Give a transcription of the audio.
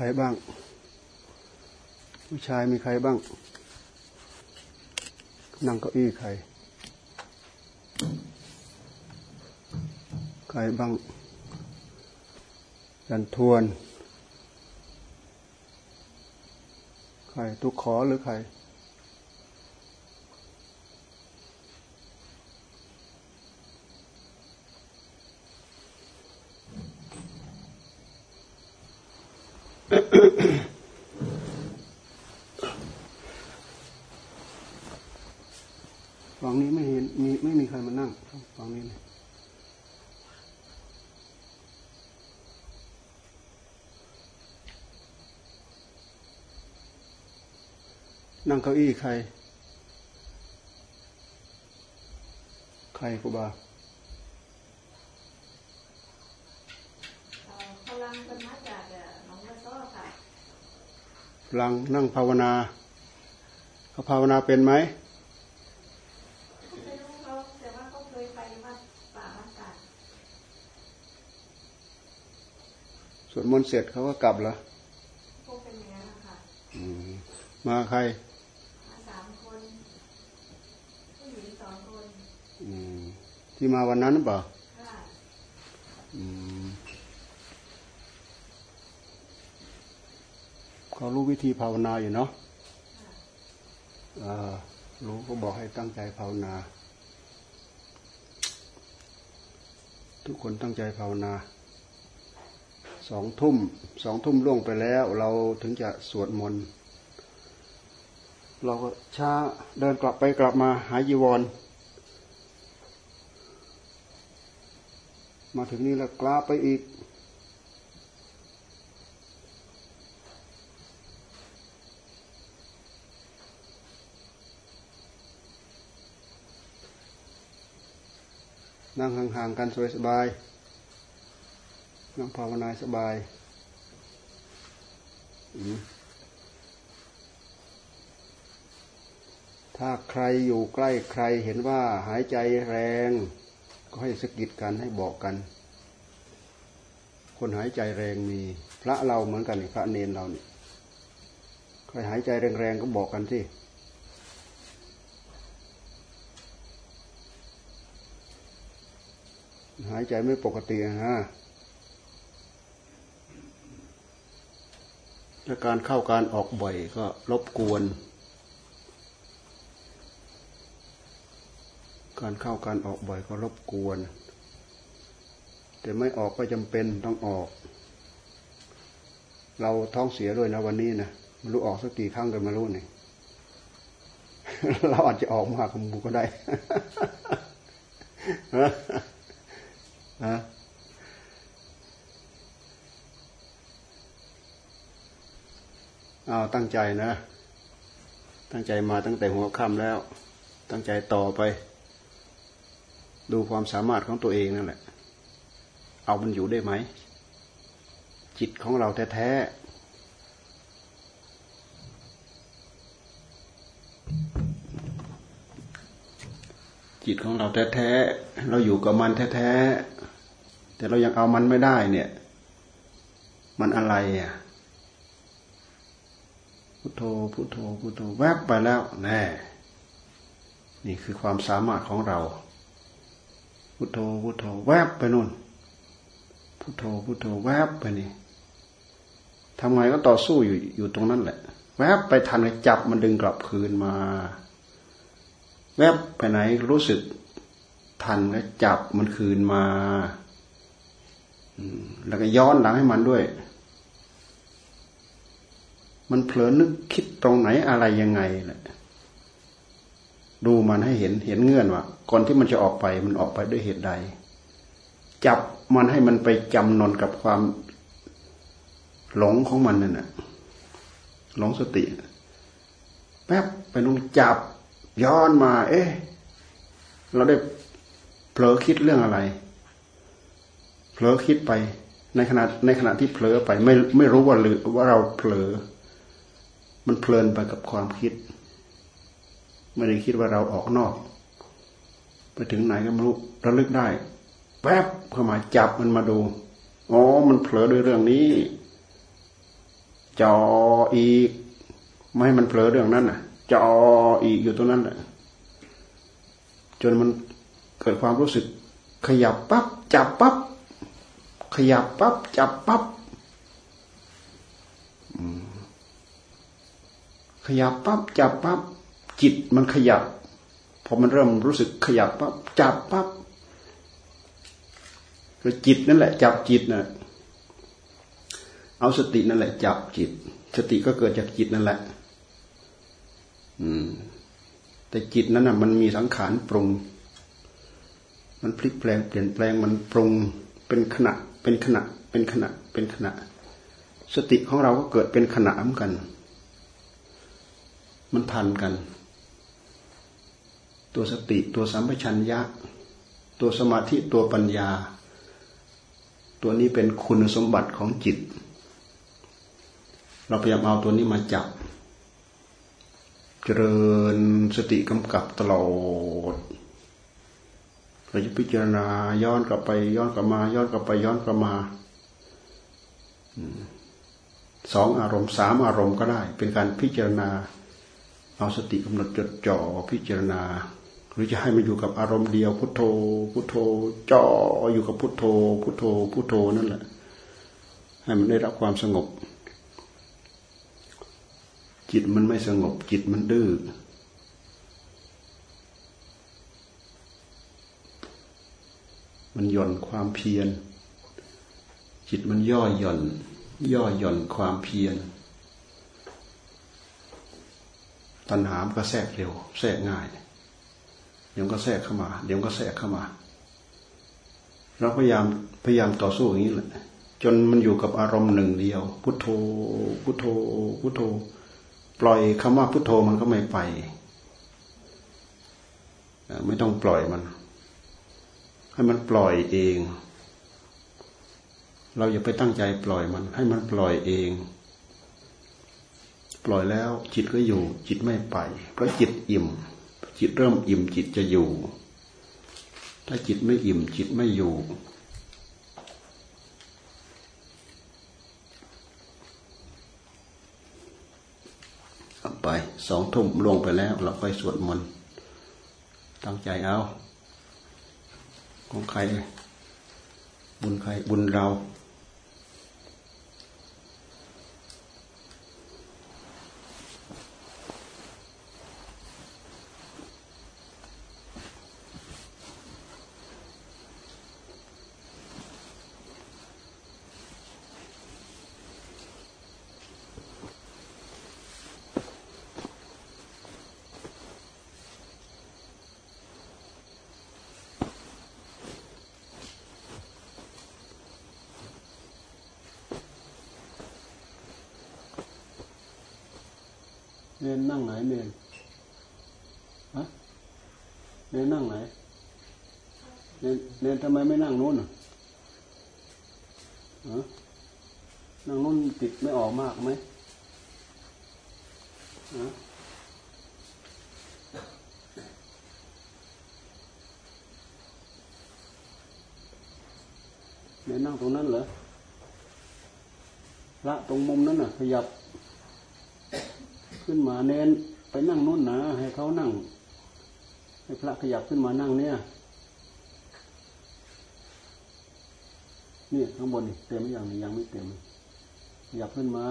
ใครบ้าง ผู้ชายมีใครบ้าง นั่งเก้าอี้ใคร ใครบ้างยันทวน ใครทุกขอหรือใคร ฝั่งนี้ไม่เห็นมีไม่มีใครมานั่งฝั่งนี้เลยนั่งเก้าอี้ใคร ใครกูบาพลังเป็นมาจากหนองยาซ้อค่ะพลังนั่งภาวนาเขาภาวนาเป็นไหม สวดมนต์เสร็จเขาก็กลับเหรอพวกเป็นอย่างนั้นค่ะมาใครมาสามคนผู้หญิงสองคนที่มาวันนั้นหรือเปล่าเขารู้วิธีภาวนาอยู่เนาะรู้ก็บอกให้ตั้งใจภาวนา ทุกคนตั้งใจภาวนา สองทุ่มสองทุ่มล่วงไปแล้ว เราถึงจะสวดมนต์เราก็ช้าเดินกลับไปกลับมาหายีวร มาถึงนี่แล้วกล้าไปอีก นั่งห่างๆกันสบายๆ นั่งภาวนาสบายถ้าใครอยู่ใกล้ใครเห็นว่าหายใจแรง ก็ให้สกิดกันให้บอกกัน คนหายใจแรงมี พระเราเหมือนกันพระเนนเราเนี่ยใครหายใจแรงๆก็บอกกันสิหายใจไม่ปกติฮะ และการเข้าการออกบ่อยก็รบกวน การเข้าการออกบ่อยก็รบกวน แต่ไม่ออกก็จำเป็นต้องออก เราท้องเสียด้วยนะวันนี้นะไม่รู้ออกสักกี่ครั้งกันมารู้นี่เราอาจจะออกมากขมูก็ได้ฮะเอา ตั้งใจนะ ตั้งใจมาตั้งแต่หัวค่ำแล้ว ตั้งใจต่อไป ดูความสามารถของตัวเองนั่นแหละ เอามันอยู่ได้ไหม จิตของเราแท้ๆ จิตของเราแท้ๆ เราอยู่กับมันแท้ๆ แต่เรายังเอามันไม่ได้เนี่ย มันอะไรอะ พุทโธพุทโธพุทโธแวบไปแล้วแน่นี่คือความสามารถของเรา พุทโธพุทโธแวบไปนู่น พุทโธพุทโธแวบไปนี่ทำไงก็ต่อสู้อยู่อยู่ตรงนั้นแหละ แวบไปทันจับมันดึงกลับคืนมา แวบไปไหนรู้สึกทันก็จับมันคืนมา แล้วก็ย้อนหลังให้มันด้วย มันเผลอนึกคิดตรงไหนอะไรยังไงแหละดูมันให้เห็นเห็นเงื่อนว่าก่อนที่มันจะออกไปมันออกไปด้วยเหตุใด จับมันให้มันไปจำนนกับความหลงของมันนั่นแหะหลงสติ แป๊บไปนุ่งจับย้อนมา เอ๊ะ เราได้เผลอคิดเรื่องอะไรเผลอคิดไปในขณะในขณะที่เผลอไป ไม่ไม่รู้ว่าหรือว่าเราเผลอ มันเพลินไปกับความคิด ไม่ได้คิดว่าเราออกนอก ไปถึงไหนก็ไม่รู้ระลึกได้แป๊บเข้ามาจับมันมาดูอ๋อมันเผลอด้วยเรื่องนี้จออีก ไม่ให้มันเผลอเรื่องนั้นน่ะจออีกอยู่ตรงนั้นแหละจนมันเกิดความรู้สึก ขยับปั๊บจับปั๊บขยับปั๊บจับปั๊บ ขยับปั๊บจับปั๊บจิตมันขยับพอมันเริ่มรู้สึกขยับปั๊บจับปั๊บคือจิตนั่นแหละ จับจิตนะเอาสตินั่นแหละ จับจิต สติก็เกิดจากจิตนั่นแหละ อืม แต่จิตนั้นน่ะมันมีสังขารปรุง มันพลิกแปลงเปลี่ยนแปลงมันปรุงเป็นขณะ เป็นขณะ เป็นขณะ เป็นขณะ สติของเราก็เกิดเป็นขณะเหมือนกัน มันพันกัน ตัวสติตัวสัมปชัญญะ ตัวสมาธิตัวปัญญา ตัวนี้เป็นคุณสมบัติของจิต เราพยายามเอาตัวนี้มาจับ เจริญสติกำกับตลอดเราจะพิจารณาย้อนกลับไปย้อนกลับมา ย้อนกลับไปย้อนกลับมาสองอารมณ์สามอารมณ์ก็ได้ เป็นการพิจารณา เอาสติกำหนดจดจ่อพิจารณา หรือจะให้มันอยู่กับอารมณ์เดียวพุทโธ พุทโธจ่ออยู่กับพุทโธ พุทโธ พุทโธนั่นแหละ ให้มันได้รับความสงบ จิตมันไม่สงบจิตมันดื้อมันหย่อนความเพียร จิตมันย่อหย่อน ย่อหย่อนความเพียร ตัณหามก็แทรกเร็ว แทรกง่าย เดี๋ยวก็แทรกเข้ามา เดี๋ยวก็แทรกเข้ามา เราพยายามพยายามต่อสู้อย่างนี้แหละจนมันอยู่กับอารมณ์หนึ่งเดียว พุทโธ พุทโธ พุทโธ ปล่อยคำว่าพุทโธมันก็ไม่ไปไม่ต้องปล่อยมัน ให้มันปล่อยเอง เราอย่าไปตั้งใจปล่อยมัน ให้มันปล่อยเอง ปล่อยแล้ว จิตก็อยู่ จิตไม่ไป เพราะจิตอิ่ม จิตเริ่มอิ่มจิตจะอยู่ ถ้าจิตไม่อิ่ม จิตไม่อยู่ ไปสองทุ่มลงไปแล้ว เราค่อยสวดมนต์ตั้งใจเอาของใครบุญใครบุญเรา นนนั่งไหนเนนฮะเนนนั่งไหนเนนเนนทำไมไม่นั่งนู้นอะฮะนั่งนู้นติดไม่ออกมากไหมฮะเนนนั่งตรงนั้นเหรอละตรงมุมนั้นน่ะ ขยับ ขึ้นมาเน้นไปนั่งนู่นนะให้เขานั่ง ให้พระขยับขึ้นมานั่งเนี่ยนี่ข้างบนเต็มอย่างนี้ยังไม่เต็มขยับขึ้นมา